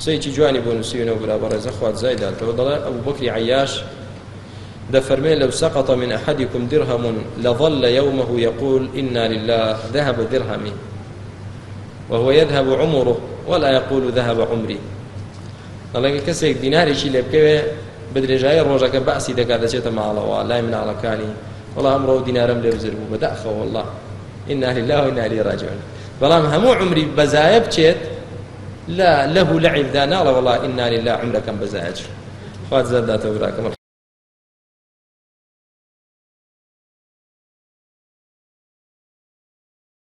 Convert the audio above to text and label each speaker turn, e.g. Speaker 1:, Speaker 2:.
Speaker 1: قسەیەکی جوانی بۆ نووسینەوە برابڕێزە خوات زایداتەوە دەڵێ ئەو بکری عیاش دەفەرمێ لەو سەقط من أحدكم درهم لظل يومه يقول إنا لله ذهب درهمي وهو يذهب عمره ولا يقول ذهب عمري دەڵێ کەسێک دینارێکی لێ بکەوێ بە درێژایی ڕۆژەکە باسی دەکا دەچێتە ماڵەوە لای مناڵەکانی وەڵام ئەمڕۆ دینارم لێ بزر بوو بەداخەوە والله إنا لله وإنا إليه راجعون بەڵام هەموو عمری بەزایە بچێت لا له لعب دانا والله إنا لله عمركم بزاج خوات زادات وراكم